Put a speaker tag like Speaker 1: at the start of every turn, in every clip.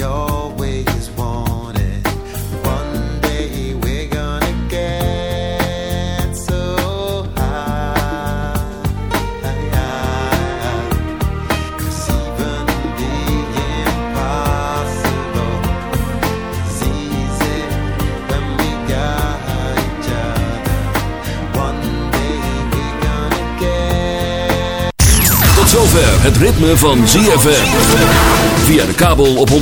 Speaker 1: your Het ritme van ZFM. Via de kabel op 104.5.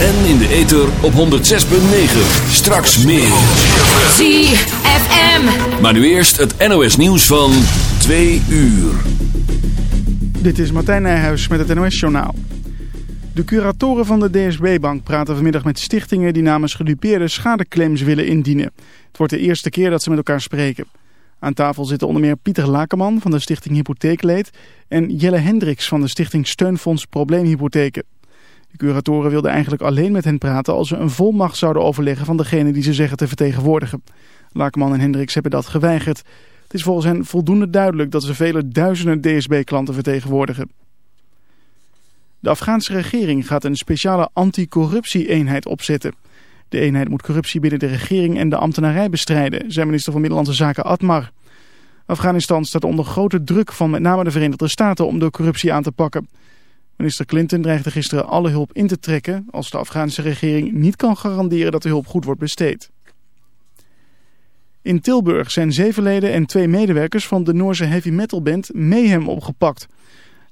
Speaker 1: En in de ether op 106.9. Straks meer. ZFM. Maar nu eerst het NOS nieuws van 2 uur.
Speaker 2: Dit is Martijn Nijhuis met het NOS journaal. De curatoren van de DSB-bank praten vanmiddag met stichtingen die namens gedupeerde schadeclaims willen indienen. Het wordt de eerste keer dat ze met elkaar spreken. Aan tafel zitten onder meer Pieter Lakenman van de Stichting Hypotheekleed en Jelle Hendricks van de Stichting Steunfonds Probleemhypotheken. De curatoren wilden eigenlijk alleen met hen praten als ze een volmacht zouden overleggen van degene die ze zeggen te vertegenwoordigen. Lakenman en Hendricks hebben dat geweigerd. Het is volgens hen voldoende duidelijk dat ze vele duizenden DSB-klanten vertegenwoordigen. De Afghaanse regering gaat een speciale anticorruptie-eenheid opzetten. De eenheid moet corruptie binnen de regering en de ambtenarij bestrijden, zei minister van Middellandse Zaken Atmar. Afghanistan staat onder grote druk van met name de Verenigde Staten om de corruptie aan te pakken. Minister Clinton dreigde gisteren alle hulp in te trekken als de Afghaanse regering niet kan garanderen dat de hulp goed wordt besteed. In Tilburg zijn zeven leden en twee medewerkers van de Noorse heavy metal band Mayhem opgepakt.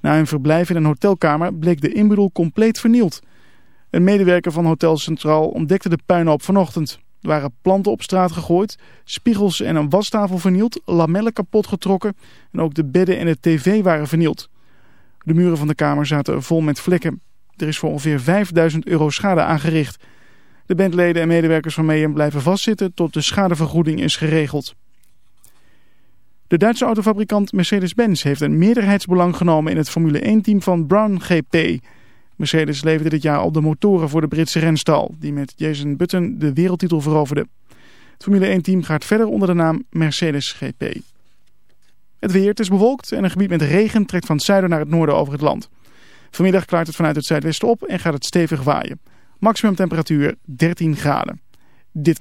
Speaker 2: Na hun verblijf in een hotelkamer bleek de inboedel compleet vernield. Een medewerker van Hotel Centraal ontdekte de puinhoop vanochtend. Er waren planten op straat gegooid, spiegels en een wastafel vernield, lamellen kapot getrokken en ook de bedden en de tv waren vernield. De muren van de kamer zaten vol met vlekken. Er is voor ongeveer 5000 euro schade aangericht. De bandleden en medewerkers van Mayhem blijven vastzitten tot de schadevergoeding is geregeld. De Duitse autofabrikant Mercedes-Benz heeft een meerderheidsbelang genomen in het Formule 1-team van Brown GP... Mercedes leverde dit jaar al de motoren voor de Britse renstal, die met Jason Button de wereldtitel veroverde. Het Formule 1-team gaat verder onder de naam Mercedes GP. Het weer, het is bewolkt en een gebied met regen trekt van het zuiden naar het noorden over het land. Vanmiddag klaart het vanuit het zuidwesten op en gaat het stevig waaien. Maximum temperatuur 13 graden. Dit...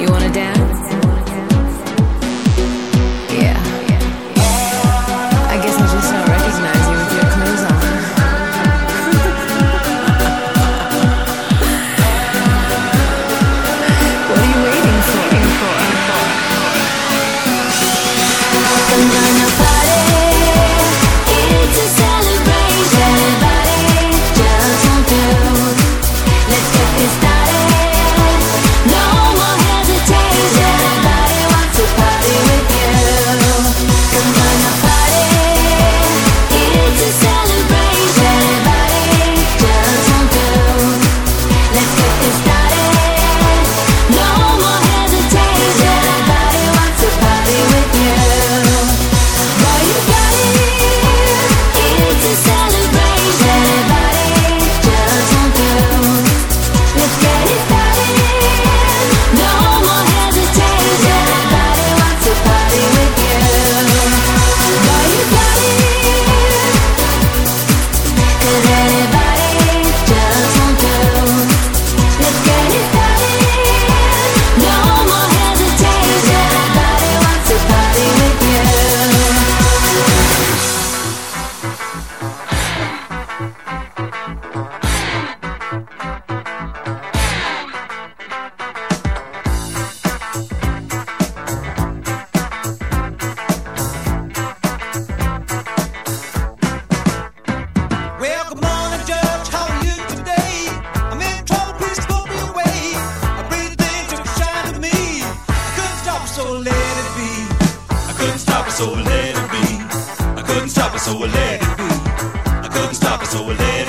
Speaker 3: You wanna
Speaker 4: dance?
Speaker 5: so
Speaker 6: we'll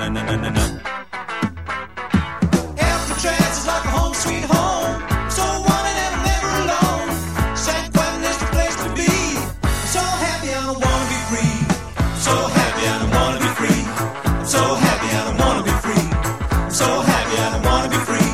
Speaker 6: na na na na na. Is like a home sweet home. So wanted and I'm never alone. San Quentin is the place to be. I'm so happy I don't wanna be free. So happy I don't wanna be free. I'm so happy I don't wanna be free. I'm so happy I don't wanna be free.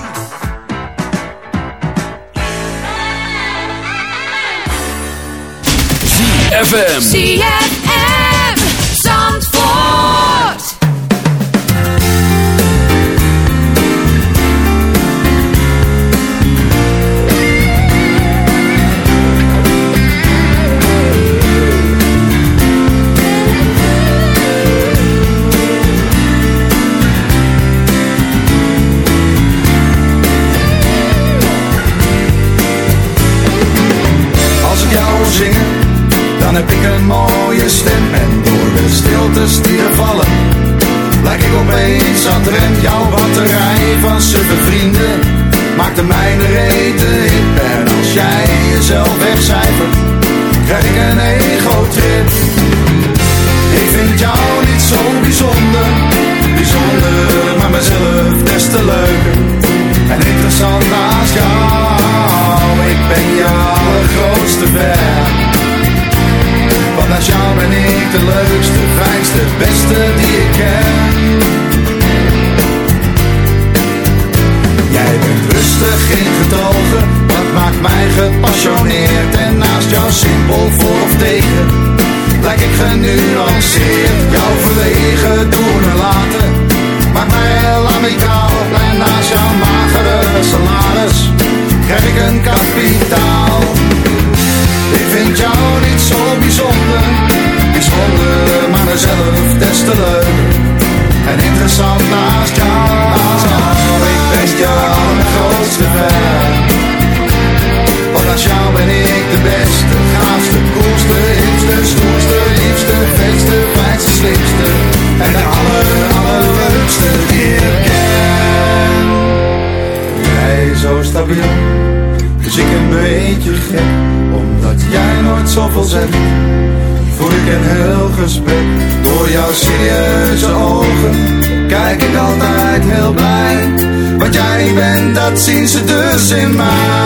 Speaker 7: in my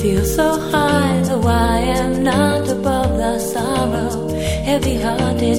Speaker 3: feel so high, though I am not above the sorrow. Heavy hearted,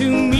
Speaker 8: to me.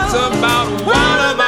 Speaker 8: it's about
Speaker 9: one of my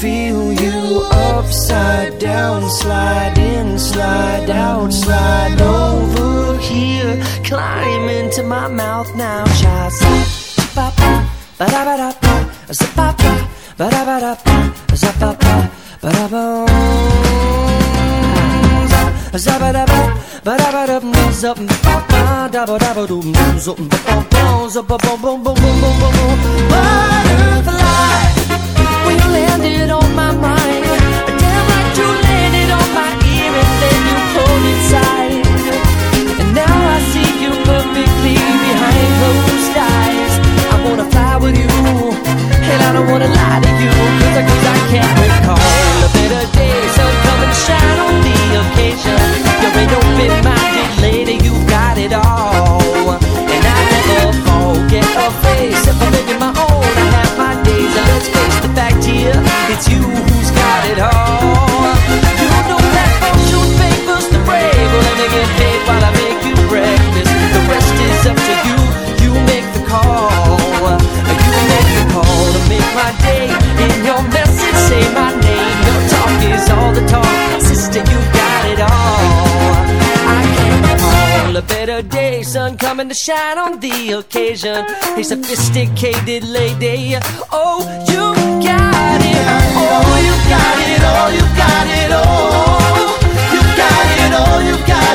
Speaker 7: feel you upside down, slide in, slide out, slide over here, climb into my mouth now, child. Ba ba ba da ba da ba, ba ba ba da ba da ba, ba ba ba da ba. Butterfly, on my mind, damn like you on my ear and then you pulled. And now I see you perfectly behind closed eyes. I wanna fly with you, and I don't wanna lie to you, cause I, I can't recall a better day. So come and shine on the occasion. It all. You know that fortune favors the brave. Well, let me get paid while I make you breakfast. The rest is up to you. You make the call. You make the call to make my day. In your message, say my name. Your talk is all the talk. Sister, you got it all. I can't recall a better day. Sun coming to shine on the occasion. A sophisticated lady. Oh, you. Oh, you got it. Oh, you got it. Oh, you got it. Oh, you got